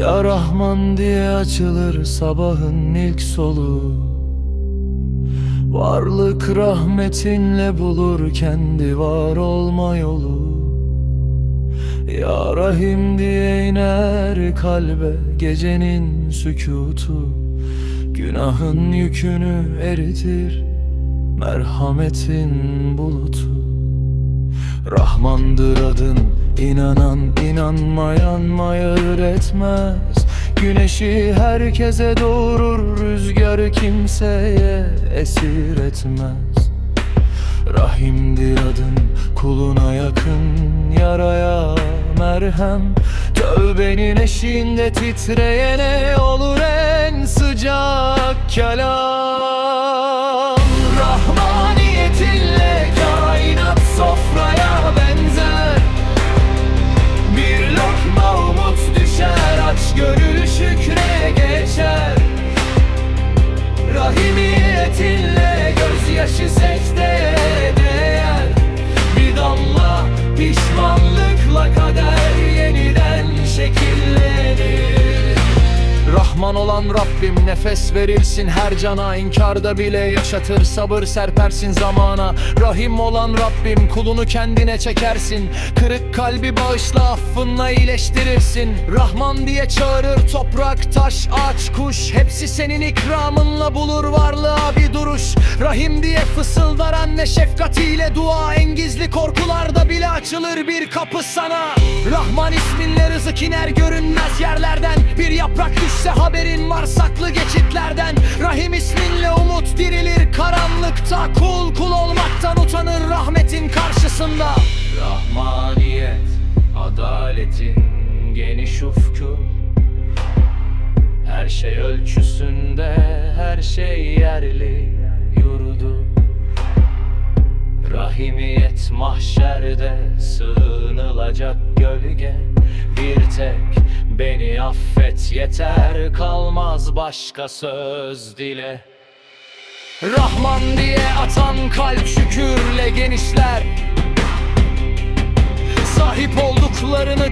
Ya Rahman diye açılır sabahın ilk solu. Varlık rahmetinle bulur kendi var olma yolu. Ya Rahim diye iner kalbe gecenin sükutu. Günahın yükünü eritir merhametin bulutu Rahmandır adın inanan inanmayan mayır etmez. Güneşi herkese doğurur rüzgarı kimseye esir etmez. Rahimdir adın kuluna yakın yaraya merhem. Tövbenin eşiğinde titreyene olur en sıcak kelam Rahman olan Rabbim nefes verirsin her cana inkarda bile yaşatır sabır serpersin zamana. Rahim olan Rabbim kulunu kendine çekersin Kırık kalbi bağışla affınla iyileştirirsin. Rahman diye çağırır toprak taş ağaç kuş Hepsi senin ikramınla bulur varlığa Rahim diye fısıldar anne şefkatiyle dua. En gizli korkularda bile açılır bir kapı sana. Rahman isminle rızık iner görünmez yerlerden. Bir yaprak düşse haberin var saklı geçitlerden. Rahim isminle umut dirilir karanlıkta. Kul kul olmaktan utanır rahmetin karşısında. Rahmaniyet adaletin geniş ufku. Her şey ölçüsünde her şey yerli Rahimiyet mahşerde sığınılacak gölge. Bir tek beni affet yeter kalmaz başka söz dile. Rahman diye atan kalp şükürle genişler. Sahip olduklarını